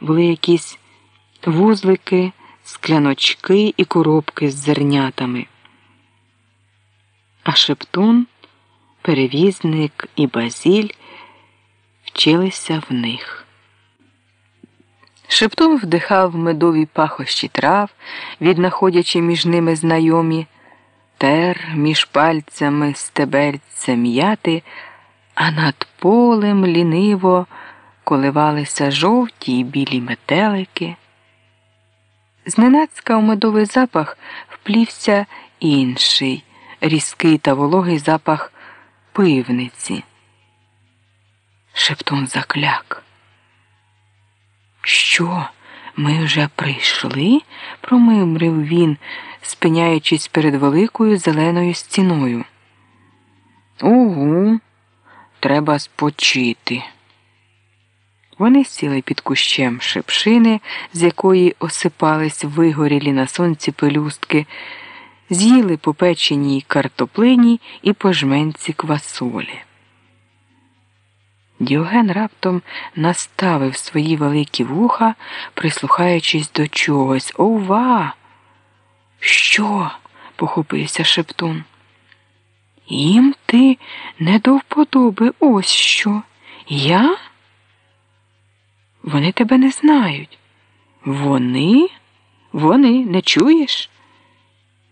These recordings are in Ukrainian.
були якісь вузлики, скляночки і коробки з зернятами. А Шептун, перевізник і базіль вчилися в них. Шептун вдихав медові пахощі трав, віднаходячи між ними знайомі, тер між пальцями стебельця м'яти, а над полем ліниво коливалися жовті й білі метелики. Зненацька у медовий запах вплівся інший, різкий та вологий запах пивниці. Шептун закляк. Що, ми вже прийшли? промимрив він, спиняючись перед великою зеленою стіною. Угу, треба спочити. Вони сіли під кущем шипшини, з якої осипались вигорілі на сонці пелюстки, з'їли по печеній картоплині і по жменці квасолі. Діоген раптом наставив свої великі вуха, прислухаючись до чогось. Ова! Що? похопився шептун. Їм ти не до вподоби ось що. Я? Вони тебе не знають. Вони? Вони не чуєш?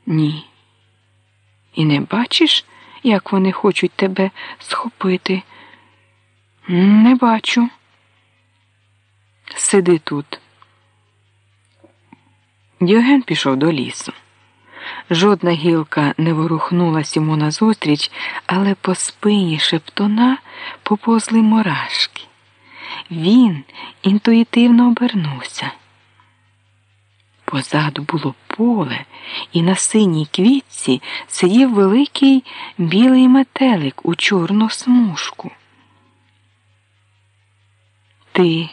Ні. І не бачиш, як вони хочуть тебе схопити? Не бачу. Сиди тут. Діоген пішов до лісу. Жодна гілка не ворухнулась йому назустріч, але по спині шептуна поповзли мурашки. Він інтуїтивно обернувся. Позаду було поле, і на синій квітці сидів великий білий метелик у чорну смужку. Ти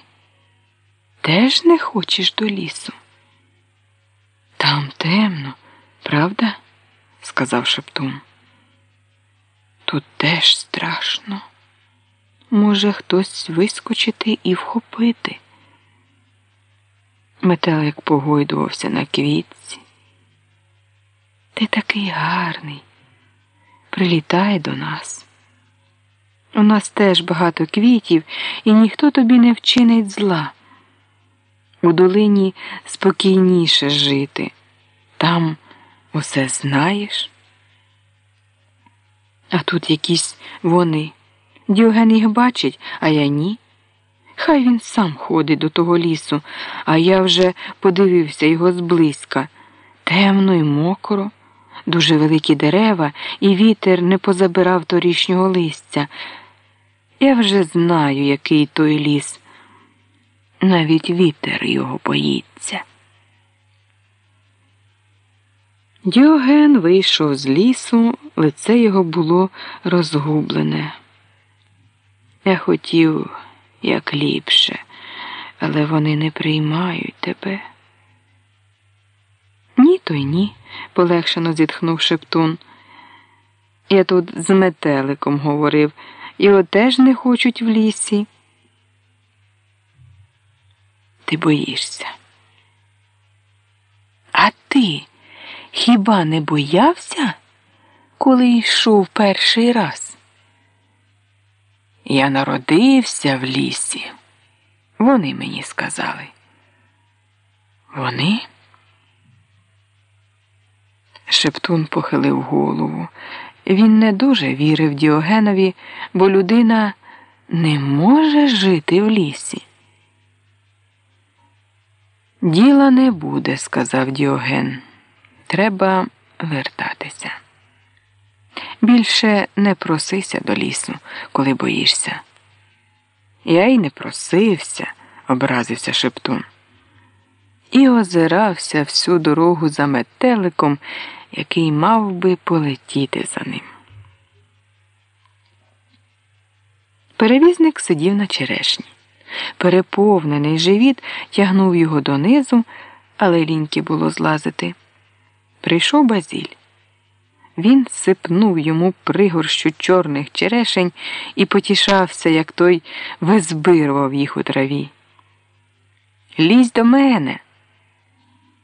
теж не хочеш до лісу? Там темно, правда? сказав Шептун. Тут теж страшно. Може хтось вискочити і вхопити. Метелик погойдувався на квітці. Ти такий гарний. Прилітай до нас. У нас теж багато квітів, і ніхто тобі не вчинить зла. У долині спокійніше жити. Там усе знаєш. А тут якісь вони. Діоген їх бачить, а я ні. Хай він сам ходить до того лісу, а я вже подивився його зблизька. Темно і мокро, дуже великі дерева, і вітер не позабирав торішнього листя. Я вже знаю, який той ліс. Навіть вітер його боїться. Діоген вийшов з лісу, лице його було розгублене. Я хотів як ліпше, але вони не приймають тебе. Ні, то й ні, полегшено зітхнув Шептун. Я тут з метеликом говорив, його теж не хочуть в лісі. Ти боїшся. А ти хіба не боявся, коли йшов перший раз? Я народився в лісі. Вони мені сказали. Вони? Шептун похилив голову. Він не дуже вірив Діогенові, бо людина не може жити в лісі. Діла не буде, сказав Діоген. Треба вертатися. Більше не просися до лісу, коли боїшся. Я й не просився, образився Шептун. І озирався всю дорогу за метеликом, який мав би полетіти за ним. Перевізник сидів на черешні. Переповнений живіт тягнув його донизу, але ліньки було злазити. Прийшов базіль. Він сипнув йому пригорщу чорних черешень і потішався, як той визбирував їх у траві. Лізь до мене.